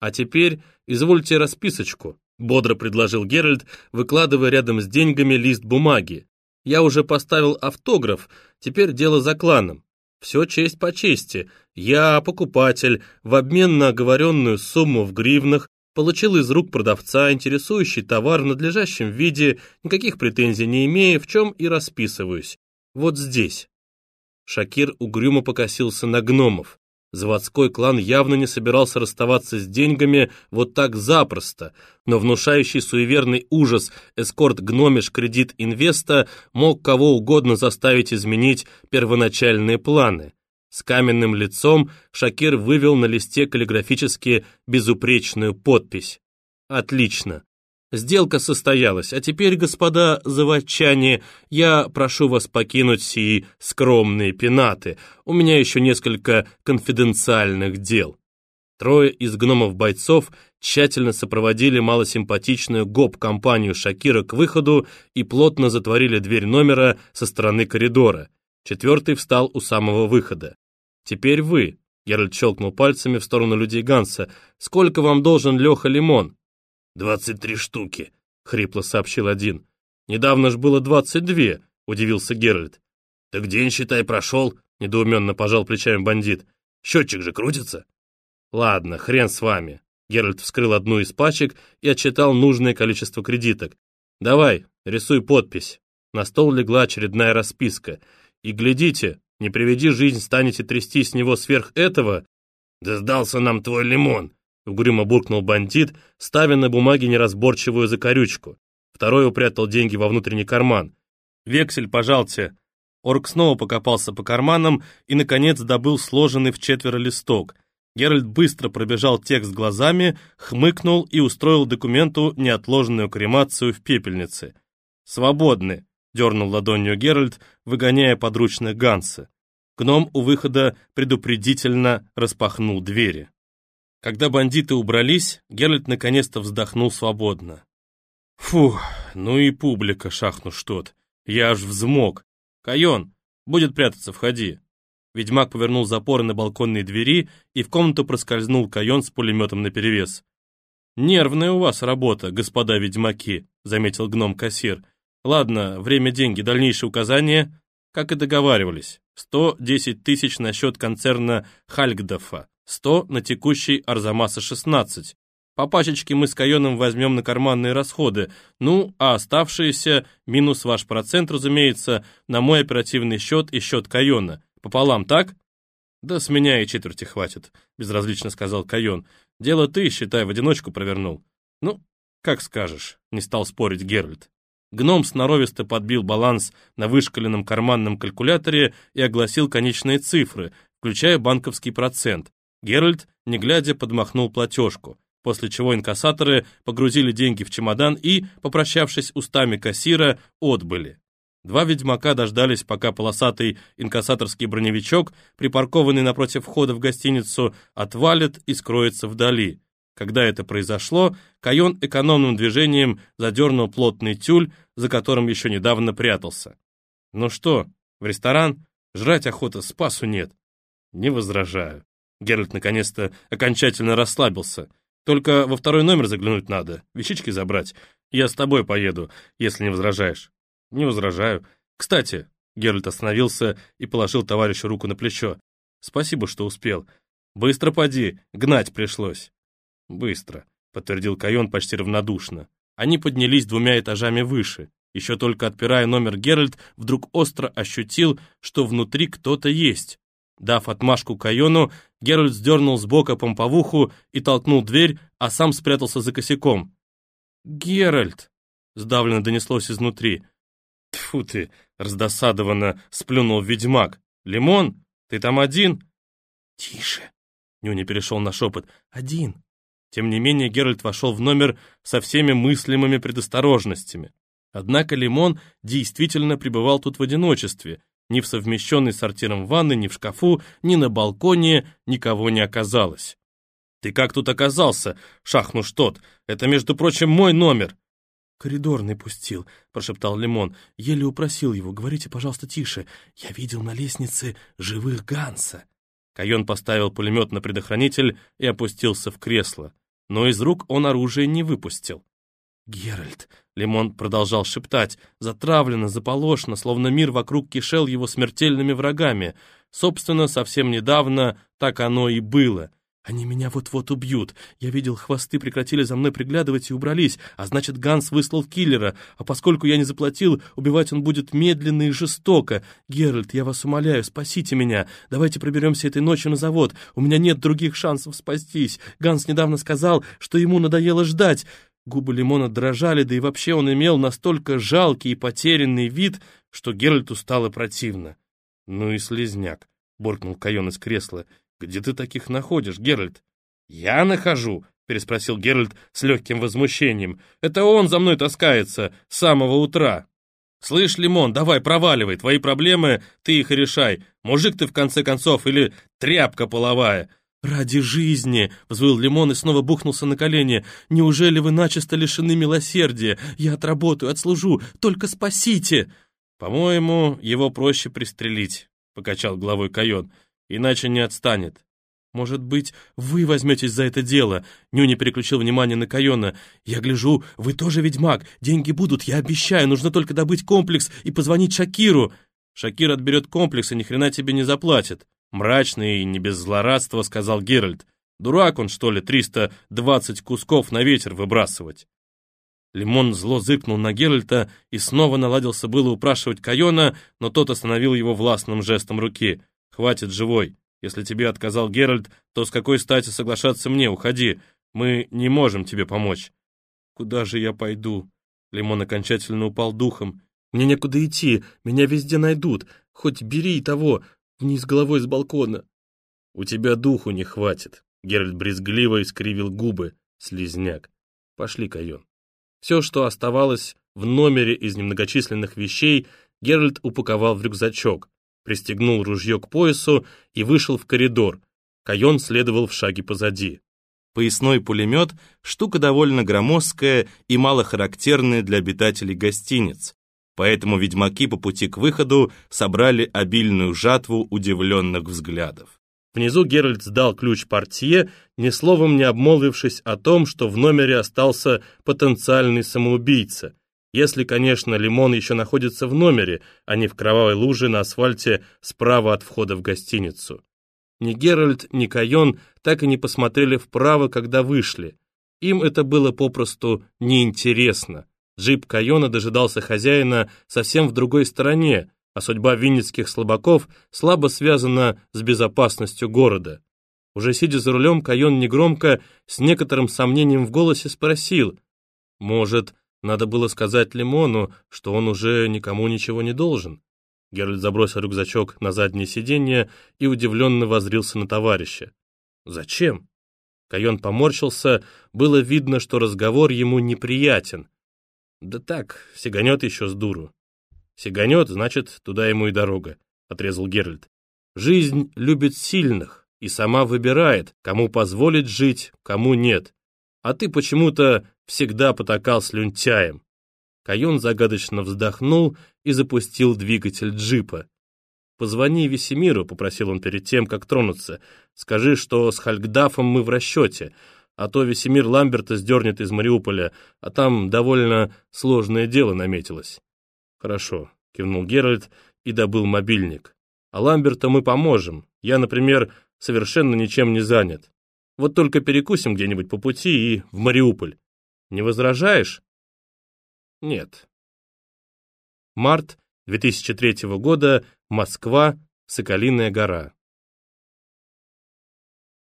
А теперь извольте расписочку, бодро предложил Геральт, выкладывая рядом с деньгами лист бумаги. Я уже поставил автограф, теперь дело за кланом. Все честь по чести. Я, покупатель, в обмен на оговоренную сумму в гривнах, получил из рук продавца интересующий товар в надлежащем виде, никаких претензий не имея, в чем и расписываюсь. Вот здесь. Шакир угрюмо покосился на гномов. Заводской клан явно не собирался расставаться с деньгами вот так запросто, но внушающий суеверный ужас эскорт гномиш кредит инвеста мог кого угодно заставить изменить первоначальные планы. С каменным лицом Шакир вывел на листе каллиграфически безупречную подпись. «Отлично. Сделка состоялась, а теперь, господа заводчане, я прошу вас покинуть сии скромные пенаты. У меня еще несколько конфиденциальных дел». Трое из гномов-бойцов тщательно сопроводили малосимпатичную гоп-компанию Шакира к выходу и плотно затворили дверь номера со стороны коридора. Четвертый встал у самого выхода. «Теперь вы», — Геральт щелкнул пальцами в сторону людей Ганса, «сколько вам должен Леха Лимон?» «Двадцать три штуки», — хрипло сообщил один. «Недавно ж было двадцать две», — удивился Геральт. «Так день, считай, прошел», — недоуменно пожал плечами бандит. «Счетчик же крутится». «Ладно, хрен с вами». Геральт вскрыл одну из пачек и отчитал нужное количество кредиток. «Давай, рисуй подпись». На стол легла очередная расписка. «И глядите, не приведи жизнь, станете трясти с него сверх этого». «Да сдался нам твой лимон», Угрюмо буркнул бандит, ставя на бумаге неразборчивую закорючку. Второй упрятал деньги во внутренний карман. «Вексель, пожалуйте». Орк снова покопался по карманам и, наконец, добыл сложенный в четверо листок. Геральт быстро пробежал текст глазами, хмыкнул и устроил документу неотложенную кремацию в пепельнице. «Свободны», — дернул ладонью Геральт, выгоняя подручных Ганса. Гном у выхода предупредительно распахнул двери. Когда бандиты убрались, Геральт наконец-то вздохнул свободно. Фу, ну и публика, шахну что-то. Я аж взмок. Кайон, будет прятаться, входи. Ведьмак повернул запоры на балконной двери, и в комнату проскользнул Кайон с пулеметом наперевес. «Нервная у вас работа, господа ведьмаки», — заметил гном-кассир. «Ладно, время, деньги, дальнейшие указания, как и договаривались. Сто десять тысяч на счет концерна Хальгдофа. 100 на текущий Арзамаса 16. По пачечке мы с Кайоном возьмем на карманные расходы, ну, а оставшиеся, минус ваш процент, разумеется, на мой оперативный счет и счет Кайона. Пополам, так? Да с меня и четверти хватит, безразлично сказал Кайон. Дело ты, считай, в одиночку провернул. Ну, как скажешь, не стал спорить Геральт. Гном сноровисто подбил баланс на вышкаленном карманном калькуляторе и огласил конечные цифры, включая банковский процент. Геральт, не глядя, подмахнул платежку, после чего инкассаторы погрузили деньги в чемодан и, попрощавшись устами кассира, отбыли. Два ведьмака дождались, пока полосатый инкассаторский броневичок, припаркованный напротив входа в гостиницу, отвалит и скроется вдали. Когда это произошло, Кайон экономным движением задернул плотный тюль, за которым еще недавно прятался. «Ну что, в ресторан? Жрать охота, спасу нет». «Не возражаю». Геральт наконец-то окончательно расслабился. «Только во второй номер заглянуть надо, вещички забрать. Я с тобой поеду, если не возражаешь». «Не возражаю. Кстати...» Геральт остановился и положил товарищу руку на плечо. «Спасибо, что успел. Быстро поди, гнать пришлось». «Быстро», — подтвердил Кайон почти равнодушно. Они поднялись двумя этажами выше. Еще только отпирая номер Геральт, вдруг остро ощутил, что внутри кто-то есть. Дав отмашку Кайону, Геральт сдернул с бока помповуху и толкнул дверь, а сам спрятался за косяком. «Геральт!» — сдавленно донеслось изнутри. «Тьфу ты!» — раздосадованно сплюнул ведьмак. «Лимон, ты там один?» «Тише!» — Нюни перешел на шепот. «Один!» Тем не менее Геральт вошел в номер со всеми мыслимыми предосторожностями. Однако Лимон действительно пребывал тут в одиночестве, ни в совмещенной сортиром ванной, ни в шкафу, ни на балконе никого не оказалось. «Ты как тут оказался, шахнуш тот? Это, между прочим, мой номер!» «Коридорный пустил», — прошептал Лимон. Еле упросил его. «Говорите, пожалуйста, тише. Я видел на лестнице живых Ганса». Кайон поставил пулемет на предохранитель и опустился в кресло. но из рук он оружие не выпустил. «Геральт!» — Лимон продолжал шептать, затравленно, заполошно, словно мир вокруг кишел его смертельными врагами. Собственно, совсем недавно так оно и было. Они меня вот-вот убьют. Я видел, хвосты прекратили за мной приглядывать и убрались, а значит, Ганс выслал киллера, а поскольку я не заплатил, убивать он будет медленно и жестоко. Геральт, я вас умоляю, спасите меня. Давайте проберемся этой ночью на завод. У меня нет других шансов спастись. Ганс недавно сказал, что ему надоело ждать. Губы Лимона дрожали, да и вообще он имел настолько жалкий и потерянный вид, что Геральту стало противно. «Ну и слезняк», — буркнул Кайон из кресла. «Где ты таких находишь, Геральт?» «Я нахожу», — переспросил Геральт с легким возмущением. «Это он за мной таскается с самого утра». «Слышь, Лимон, давай проваливай, твои проблемы, ты их и решай. Мужик ты, в конце концов, или тряпка половая». «Ради жизни!» — взвыл Лимон и снова бухнулся на колени. «Неужели вы начисто лишены милосердия? Я отработаю, отслужу, только спасите!» «По-моему, его проще пристрелить», — покачал головой Кайон иначе не отстанет. «Может быть, вы возьметесь за это дело?» Нюни переключил внимание на Кайона. «Я гляжу, вы тоже ведьмак. Деньги будут, я обещаю. Нужно только добыть комплекс и позвонить Шакиру». «Шакир отберет комплекс и ни хрена тебе не заплатит». Мрачный и не без злорадства сказал Геральт. «Дурак он, что ли, 320 кусков на ветер выбрасывать?» Лимон зло зыкнул на Геральта и снова наладился было упрашивать Кайона, но тот остановил его властным жестом руки. Хватит, живой. Если тебе отказал Геральт, то с какой стати соглашаться мне? Уходи. Мы не можем тебе помочь. Куда же я пойду? Лимон окончательно упал духом. Мне некуда идти, меня везде найдут. Хоть бери того, вниз головой с балкона. У тебя духу не хватит. Геральт брезгливо искривил губы. Слизняк. Пошли, Кайон. Все, что оставалось в номере из немногочисленных вещей, Геральт упаковал в рюкзачок пристегнул ружье к поясу и вышел в коридор. Кайон следовал в шаге позади. Поясной пулемет — штука довольно громоздкая и малохарактерная для обитателей гостиниц, поэтому ведьмаки по пути к выходу собрали обильную жатву удивленных взглядов. Внизу Геральт сдал ключ портье, ни словом не обмолвившись о том, что в номере остался потенциальный самоубийца, если, конечно, лимон еще находится в номере, а не в кровавой луже на асфальте справа от входа в гостиницу. Ни Геральт, ни Кайон так и не посмотрели вправо, когда вышли. Им это было попросту неинтересно. Джип Кайона дожидался хозяина совсем в другой стороне, а судьба винницких слабаков слабо связана с безопасностью города. Уже сидя за рулем, Кайон негромко, с некоторым сомнением в голосе спросил, «Может, надо было сказать Лимону, что он уже никому ничего не должен. Геральт забросил рюкзачок на заднее сиденье и удивленно возрился на товарища. «Зачем?» Кайон поморщился, было видно, что разговор ему неприятен. «Да так, сиганет еще с дуру». «Сиганет, значит, туда ему и дорога», — отрезал Геральт. «Жизнь любит сильных и сама выбирает, кому позволить жить, кому нет. А ты почему-то всегда потакал слюнтяем. Кайон загадочно вздохнул и запустил двигатель джипа. «Позвони Весемиру», — попросил он перед тем, как тронуться. «Скажи, что с Хальгдафом мы в расчете, а то Весемир Ламберта сдернет из Мариуполя, а там довольно сложное дело наметилось». «Хорошо», — кивнул Геральт и добыл мобильник. «А Ламберта мы поможем. Я, например, совершенно ничем не занят. Вот только перекусим где-нибудь по пути и в Мариуполь. Не возражаешь? Нет. Март 2003 года, Москва, Соколиная гора.